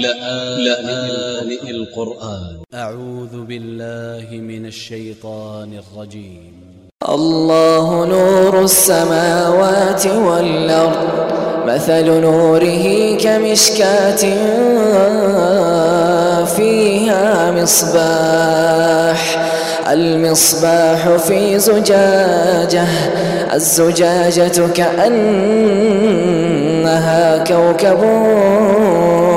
لآن القرآن. أ ع و ذ ب ا ل ل ه من ا ل ش ي ط ا ن ا ل ج ي م الله نور السماوات والأرض مثل نوره كمشكاة فيها مصباح. المصباح في زجاجة الزجاجة كأنها كوكب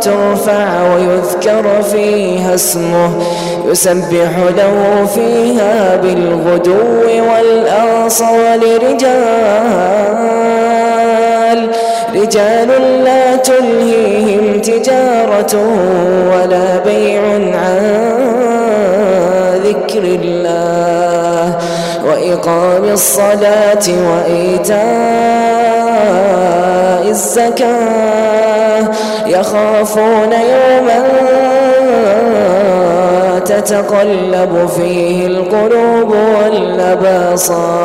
ترفع ويذكر فيها اسمه. يسبح له فيها بالغدو والآصال رجال رجال لا تلهيهم تجارة ولا بيع عن ذكر الله. وإقام الصلاة وإيتاء الزكاة يخافون يوما تتقلب فيه القلوب والأبصار.